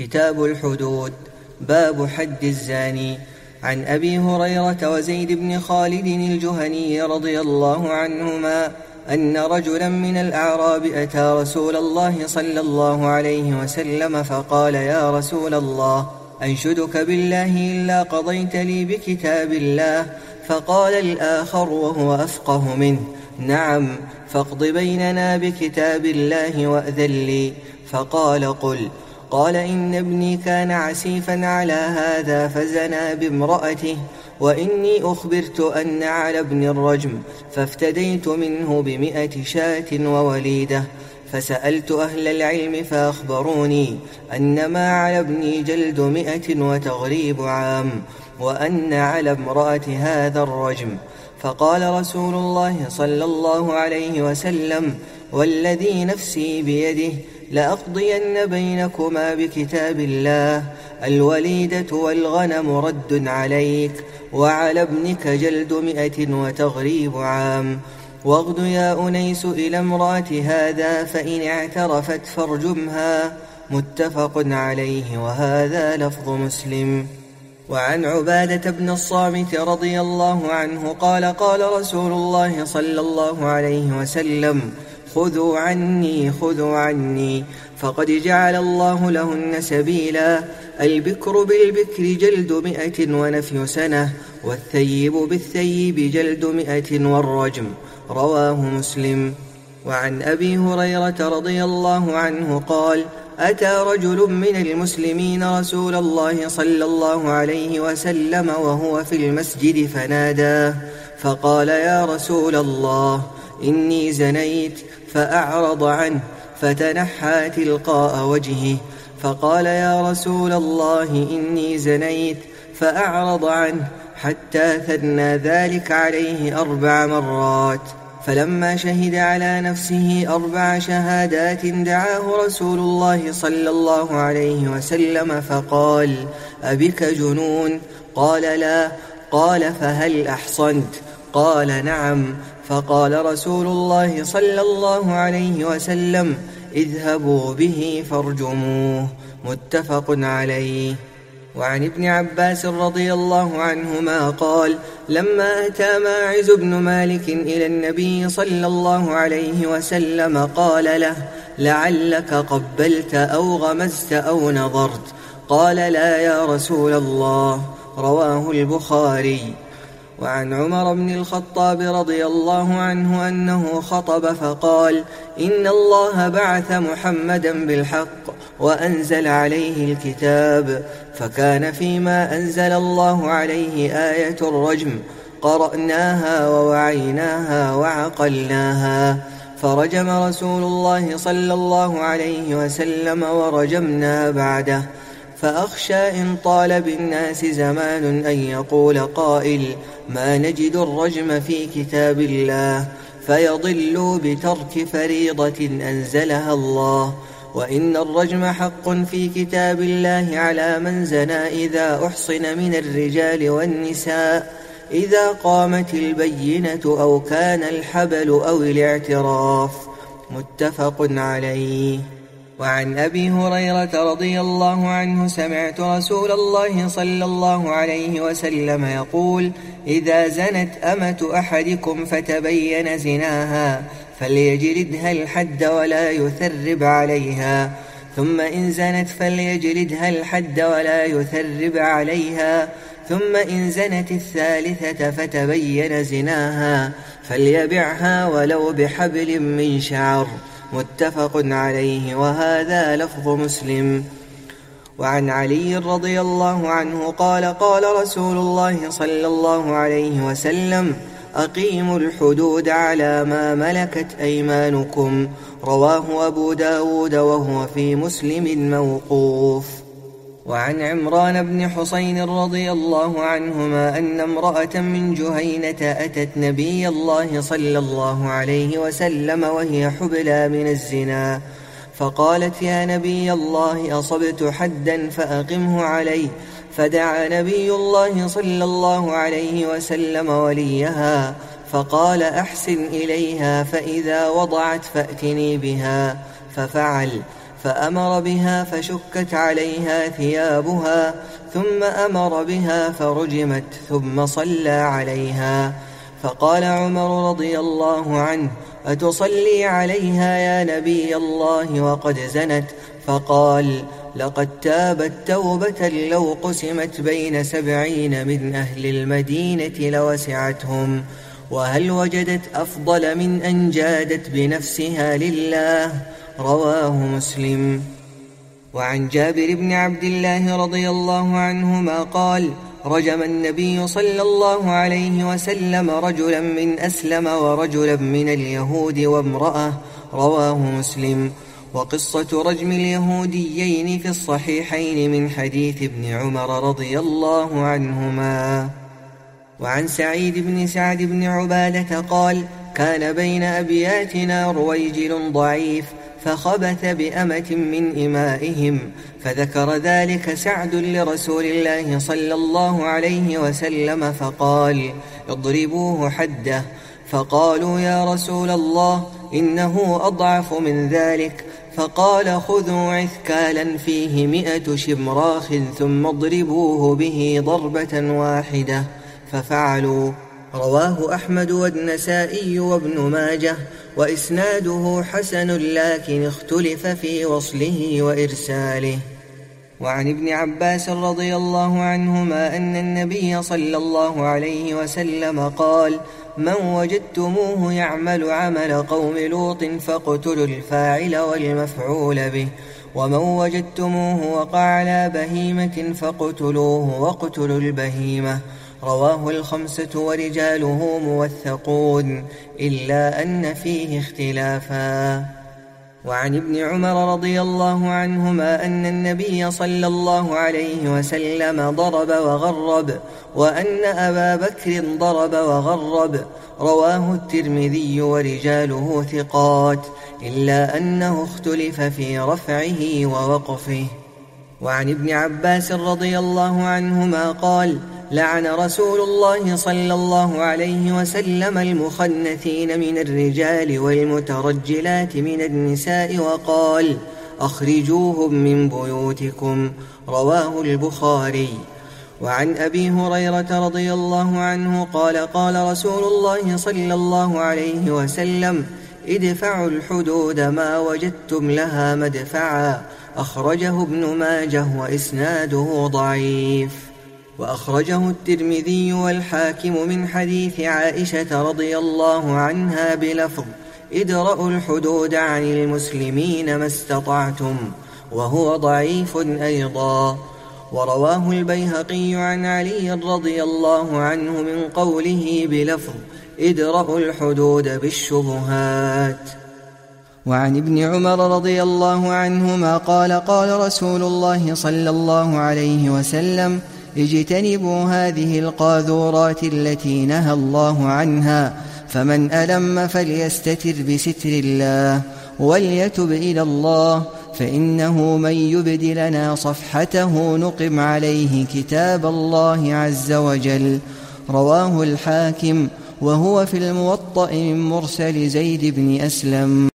كتاب الحدود. باب حد الزاني. عن أبي هريرة وزيد بن خالد الجهني رضي الله عنهما أن رجلا من الأعراب أتى رسول الله صلى الله عليه وسلم فقال يا رسول الله أنشدك بالله إلا قضيت لي بكتاب الله. فقال الآخر وهو أفقه منه نعم فاقض بيننا بكتاب الله وأذن لي. فقال قل قال إن ابني كان عسيفا على هذا فزنى بامرأته وإني أخبرت أن على ابن الرجم فافتديت منه بمئة شاة ووليدة. فسألت أهل العلم فأخبروني أن ما على ابني جلد مئة وتغريب عام وأن على امرأة هذا الرجم. فقال رسول الله صلى الله عليه وسلم والذي نفسي بيده لأقضين بينكما بكتاب الله. الوليدة والغنم رد عليك وعلى ابنك جلد مئة وتغريب عام. واغد يا أنيس إلى امرأة هذا فإن اعترفت فارجمها. متفق عليه وهذا لفظ مسلم. وعن عبادة بن الصامت رضي الله عنه قال قال رسول الله صلى الله عليه وسلم خذوا عني خذوا عني. فقد جعل الله لهن سبيلا. البكر بالبكر جلد مئة ونفي سنة والثيب بالثيب جلد مئة والرجم. رواه مسلم. وعن أبي هريرة رضي الله عنه قال أتى رجل من المسلمين رسول الله صلى الله عليه وسلم وهو في المسجد فناداه فقال يا رسول الله إني زنيت فأعرض عنه فتنحى تلقاء وجهه فقال يا رسول الله إني زنيت فأعرض عنه حتى ثنى ذلك عليه أربع مرات فلما شهد على نفسه أربع شهادات دعاه رسول الله صلى الله عليه وسلم فقال أبك جنون؟ قال لا. قال فهل أحصنت؟ قال نعم. فقال رسول الله صلى الله عليه وسلم اذهبوا به فارجموه متفق عليه. وعن ابن عباس رضي الله عنهما قال لما أتى ماعز بن مالك إلى النبي صلى الله عليه وسلم قال له لعلك قبلت أو غمزت أو نظرت. قال لا يا رسول الله. رواه البخاري. وعن عمر بن الخطاب رضي الله عنه أنه خطب فقال إن الله بعث محمدا بالحق وأنزل عليه الكتاب فكان فيما أنزل الله عليه آية الرجم قرأناها ووعيناها وعقلناها فرجم رسول الله صلى الله عليه وسلم ورجمنا بعده فأخشى إن طال بالناس زمان أن يقول قائل ما نجد الرجم في كتاب الله فيضلوا بترك فريضة أنزلها الله وإن الرجم حق في كتاب الله على من زنى إذا أحصن من الرجال والنساء إذا قامت البينة أو كان الحبل أو الاعتراف. متفق عليه. وعن أبي هريرة رضي الله عنه سمعت رسول الله صلى الله عليه وسلم يقول إذا زنت أمة أحدكم فتبين زناها فليجلدها الحد ولا يثرب عليها. ثم إن زنت فليجلدها الحد ولا يثرب عليها. ثم إن زنت الثالثة فتبين زناها فليبعها ولو بحبل من شعر. متفق عليه وهذا لفظ مسلم. وعن علي رضي الله عنه قال قال رسول الله صلى الله عليه وسلم أقيموا الحدود على ما ملكت أيمانكم. رواه أبو داود وهو في مسلم موقوف. وعن عمران بن حسين رضي الله عنهما أن امرأة من جهينة أتت نبي الله صلى الله عليه وسلم وهي حبلى من الزنا فقالت يا نبي الله أصبت حدا فأقمه عليه فدعا نبي الله صلى الله عليه وسلم وليها فقال أحسن إليها فإذا وضعت فأتني بها ففعل. فأمر بها فشكت عليها ثيابها ثم أمر بها فرجمت ثم صلى عليها. فقال عمر رضي الله عنه أتصلي عليها يا نبي الله وقد زنت؟ فقال لقد تابت توبة لو قسمت بين سبعين من أهل المدينة لوسعتهم. وهل وجدت أفضل من أن جادت بنفسها لله؟ رواه مسلم. وعن جابر بن عبد الله رضي الله عنهما قال رجم النبي صلى الله عليه وسلم رجلا من أسلم ورجلا من اليهود وامرأة. رواه مسلم. وقصة رجم اليهوديين في الصحيحين من حديث ابن عمر رضي الله عنهما. وعن سعيد بن سعد بن عبادة قال كان بين أبياتنا رويجل ضعيف فخبث بأمة من إمائهم فذكر ذلك سعد لرسول الله صلى الله عليه وسلم فقال اضربوه حده. فقالوا يا رسول الله إنه أضعف من ذلك. فقال خذوا عثكالا فيه مئة شمراخ ثم اضربوه به ضربة واحدة. ففعلوا. رواه أحمد والنسائي وابن ماجه. وإسناده حسن لكن اختلف في وصله وإرساله. وعن ابن عباس رضي الله عنهما أن النبي صلى الله عليه وسلم قال من وجدتموه يعمل عمل قوم لوط فاقتلوا الفاعل والمفعول به ومن وجدتموه وقع على بهيمة فاقتلوه واقتلوا البهيمة رواه الخمسة ورجاله موثقون إلا أن فيه اختلافا. وعن ابن عمر رضي الله عنهما أن النبي صلى الله عليه وسلم ضرب وغرب وأن أبا بكر ضرب وغرب. رواه الترمذي ورجاله ثقات إلا أنه اختلف في رفعه ووقفه. وعن ابن عباس رضي الله عنهما قال لعن رسول الله صلى الله عليه وسلم المخنثين من الرجال والمترجلات من النساء وقال أخرجوهم من بيوتكم رواه البخاري. وعن أبي هريرة رضي الله عنه قال قال رسول الله صلى الله عليه وسلم ادفعوا الحدود ما وجدتم لها مدفعا. أخرجه ابن ماجه وإسناده ضعيف. وأخرجه الترمذي والحاكم من حديث عائشة رضي الله عنها بلفظ ادرأوا الحدود عن المسلمين ما استطعتم وهو ضعيف أيضا. ورواه البيهقي عن علي رضي الله عنه من قوله بلفظ ادرأوا الحدود بالشبهات. وعن ابن عمر رضي الله عنهما قال قال رسول الله صلى الله عليه وسلم اجتنبوا هذه القاذورات التي نهى الله عنها فمن ألم فليستتر بستر الله وليتب إلى الله فإنه من يبد لنا صفحته نقم عليه كتاب الله عز وجل. رواه الحاكم وهو في الموطأ من مرسل زيد بن أسلم.